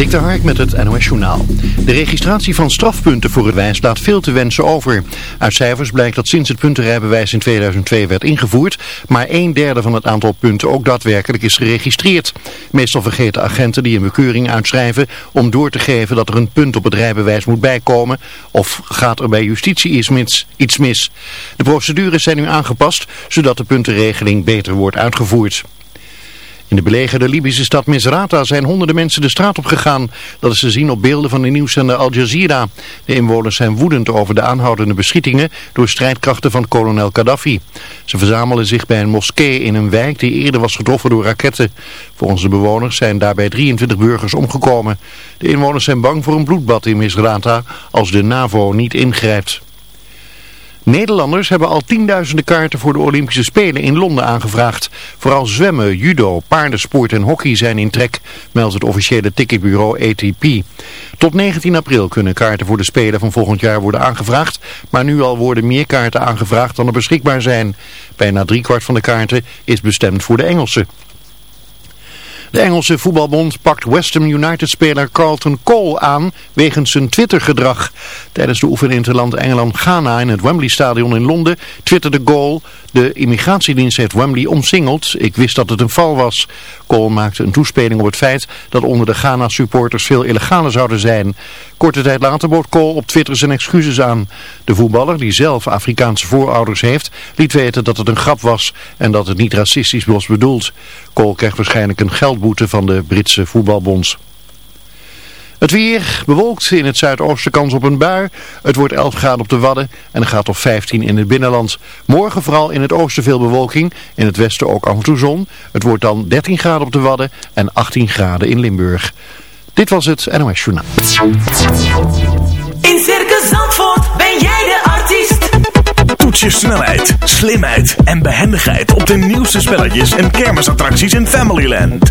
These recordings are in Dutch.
Dik Hark met het NOS Journaal. De registratie van strafpunten voor het wijs laat veel te wensen over. Uit cijfers blijkt dat sinds het puntenrijbewijs in 2002 werd ingevoerd... maar een derde van het aantal punten ook daadwerkelijk is geregistreerd. Meestal vergeten agenten die een bekeuring uitschrijven... om door te geven dat er een punt op het rijbewijs moet bijkomen... of gaat er bij justitie iets mis. De procedures zijn nu aangepast... zodat de puntenregeling beter wordt uitgevoerd. In de belegerde Libische stad Misrata zijn honderden mensen de straat op gegaan. Dat is te zien op beelden van de nieuwszender Al Jazeera. De inwoners zijn woedend over de aanhoudende beschietingen door strijdkrachten van kolonel Gaddafi. Ze verzamelen zich bij een moskee in een wijk die eerder was getroffen door raketten. Volgens de bewoners zijn daarbij 23 burgers omgekomen. De inwoners zijn bang voor een bloedbad in Misrata als de NAVO niet ingrijpt. Nederlanders hebben al tienduizenden kaarten voor de Olympische Spelen in Londen aangevraagd. Vooral zwemmen, judo, paardensport en hockey zijn in trek, meldt het officiële ticketbureau ATP. Tot 19 april kunnen kaarten voor de Spelen van volgend jaar worden aangevraagd, maar nu al worden meer kaarten aangevraagd dan er beschikbaar zijn. Bijna driekwart van de kaarten is bestemd voor de Engelsen. De Engelse voetbalbond pakt West Ham United-speler Carlton Cole aan wegens zijn Twitter-gedrag. Tijdens de oefening in land Engeland-Ghana in het Wembley-stadion in Londen twitterde Cole... De immigratiedienst heeft Wembley omsingeld. Ik wist dat het een val was. Cole maakte een toespeling op het feit dat onder de Ghana-supporters veel illegale zouden zijn. Korte tijd later bood Cole op Twitter zijn excuses aan. De voetballer, die zelf Afrikaanse voorouders heeft, liet weten dat het een grap was en dat het niet racistisch was bedoeld. Cole krijgt waarschijnlijk een geldboete van de Britse voetbalbonds. Het weer bewolkt in het zuidoosten kans op een bui. Het wordt 11 graden op de Wadden en er gaat op 15 in het binnenland. Morgen vooral in het oosten veel bewolking. In het westen ook af en toe zon. Het wordt dan 13 graden op de Wadden en 18 graden in Limburg. Dit was het NOS Journaal. In Circus Zandvoort ben jij de artiest. Toets je snelheid, slimheid en behendigheid op de nieuwste spelletjes en kermisattracties in Familyland.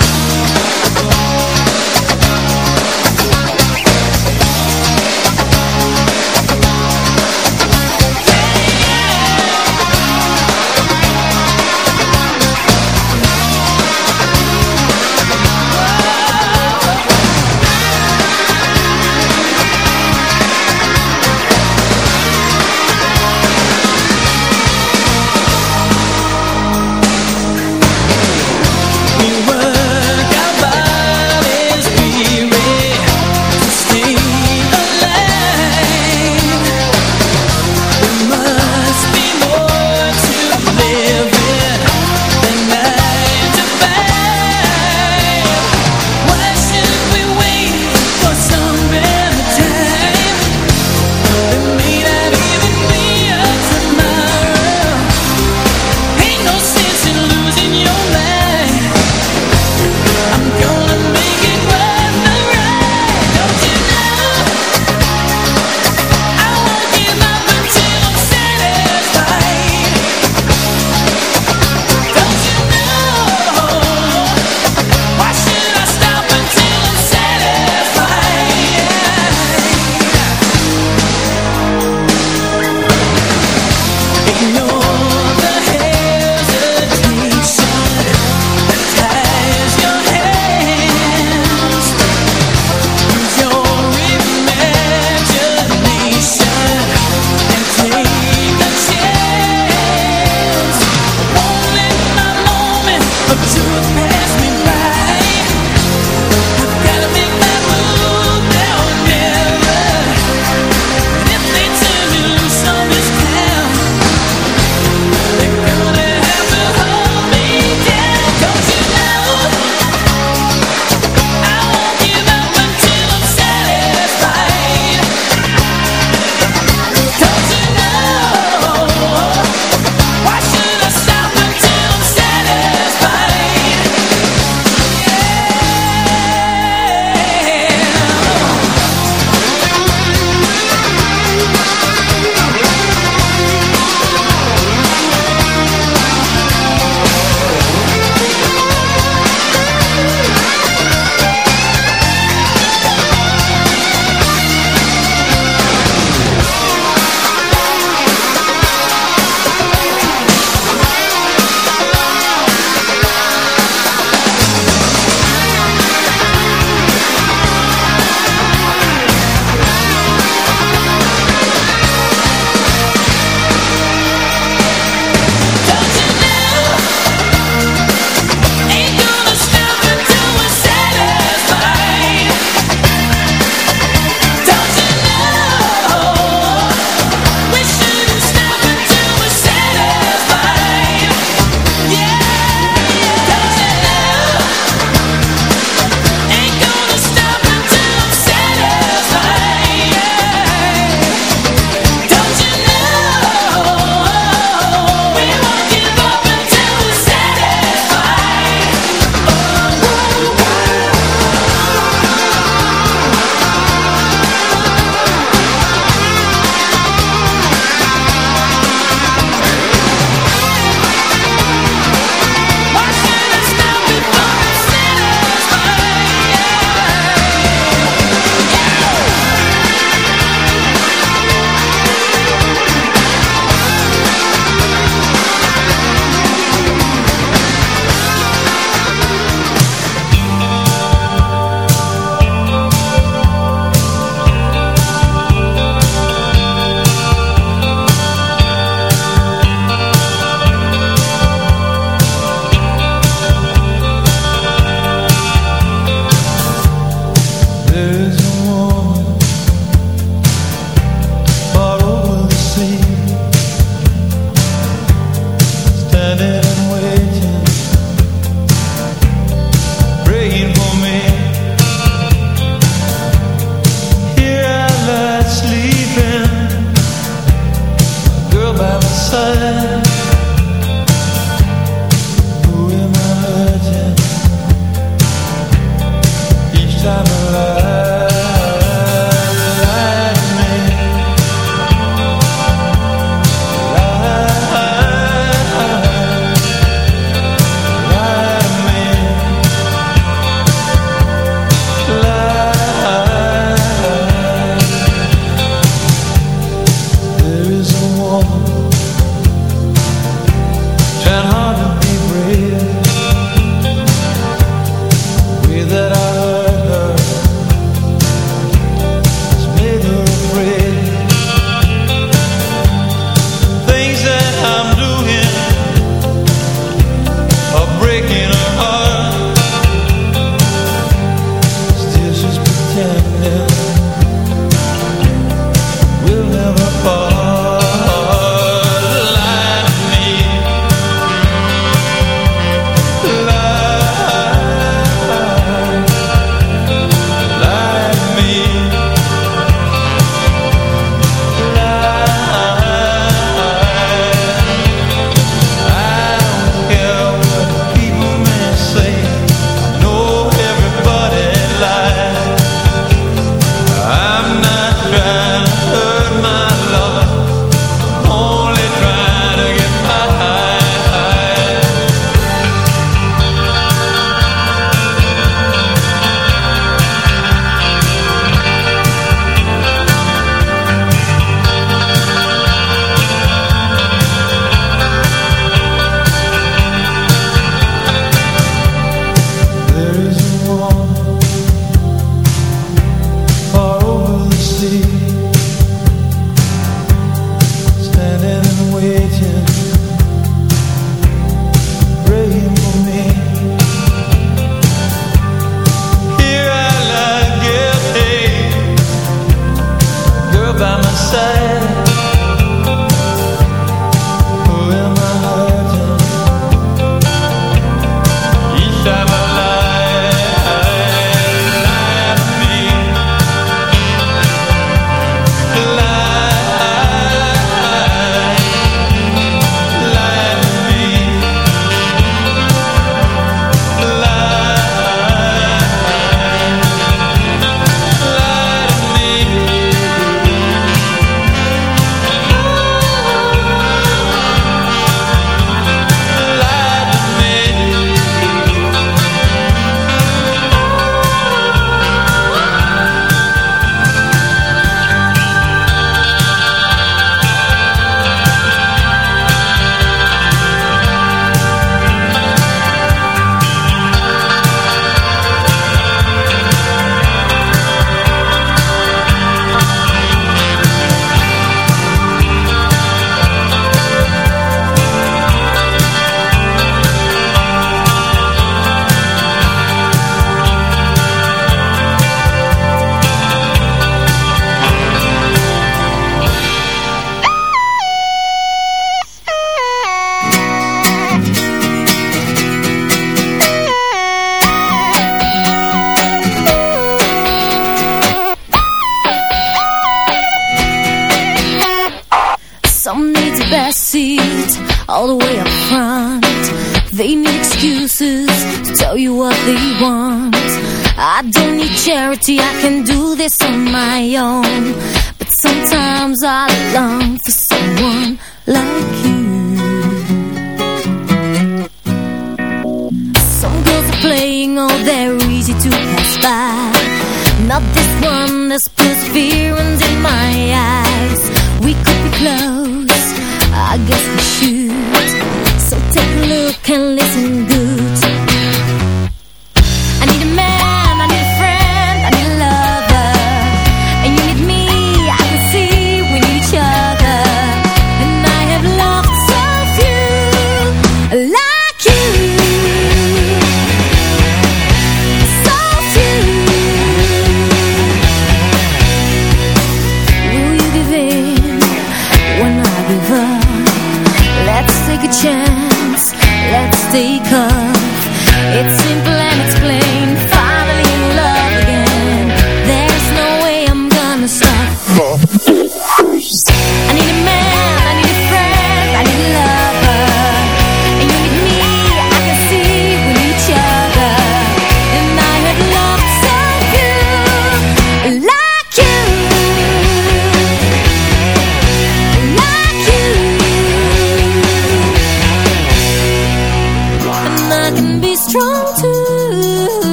Let's take a chance, let's take a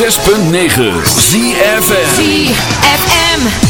106.9 ZFM ZFM.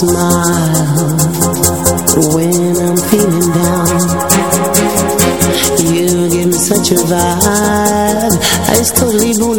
smile when I'm feeling down. You give me such a vibe, it's totally bona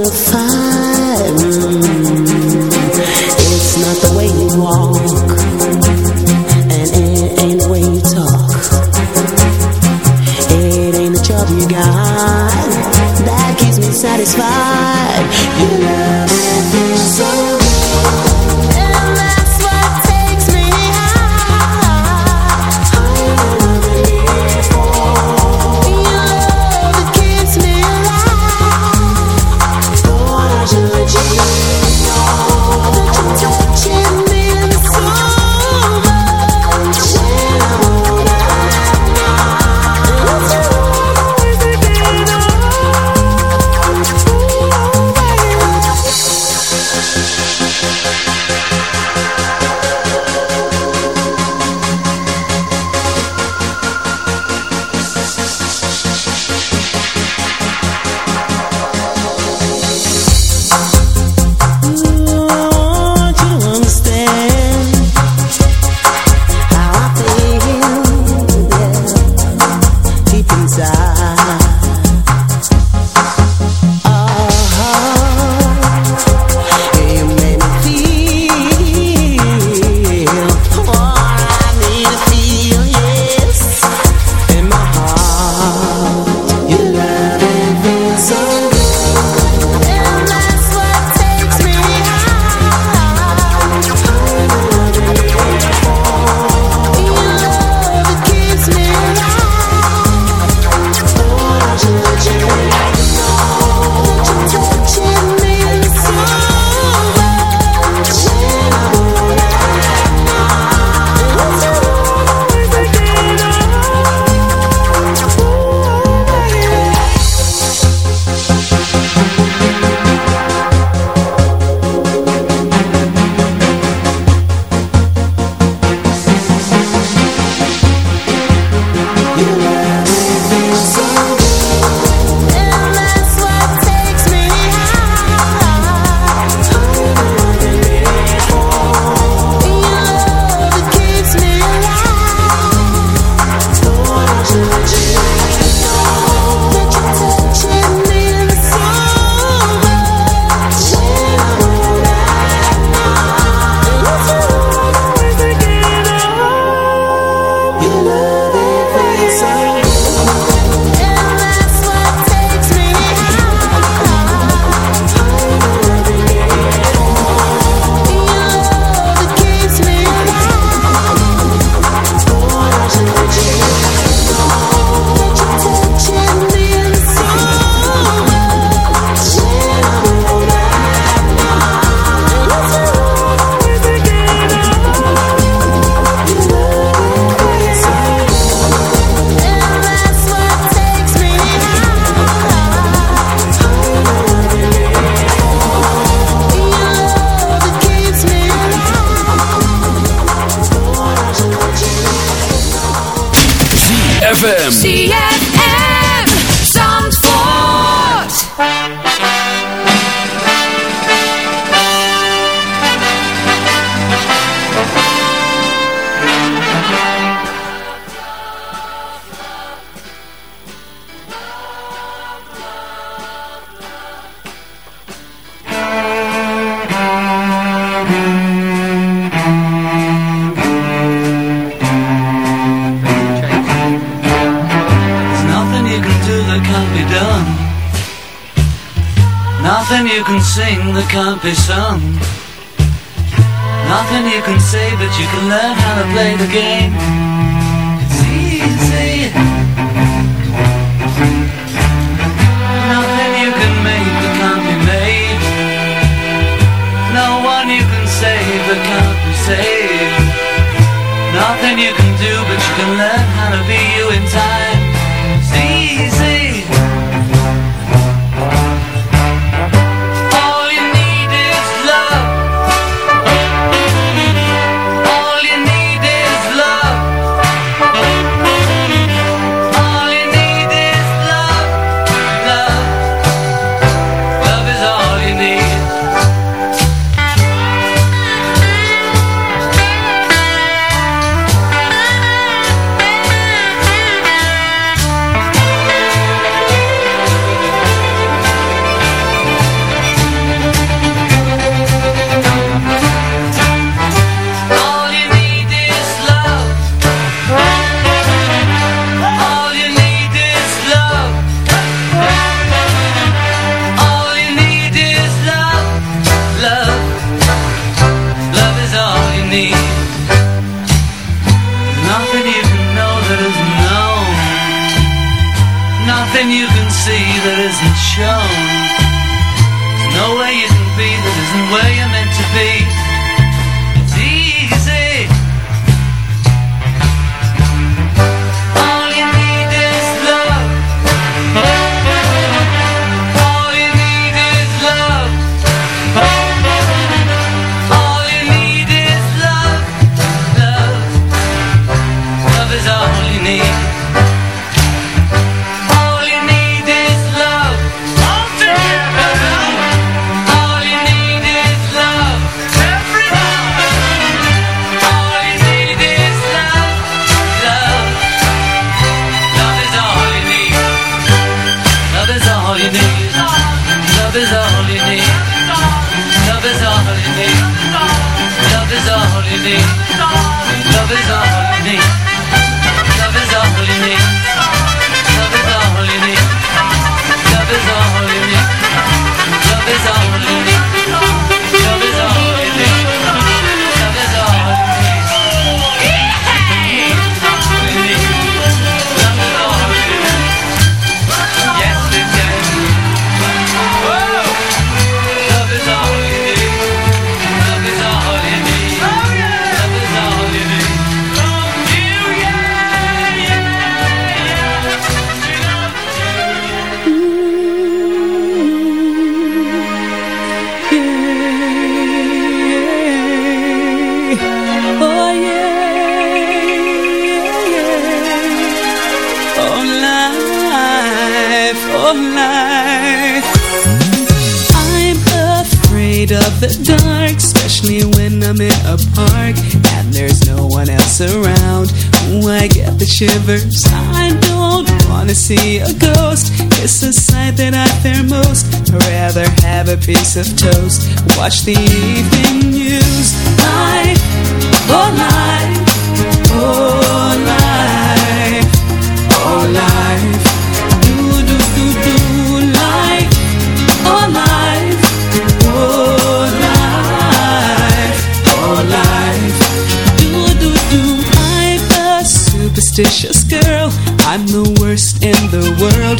You can learn how to play the game. a piece of toast. Watch the evening news. Life, oh life, oh life, oh life. Do, do, do, do. Life, oh life, oh life, oh life. Do, do, do. I'm a superstitious girl. I'm the worst in the world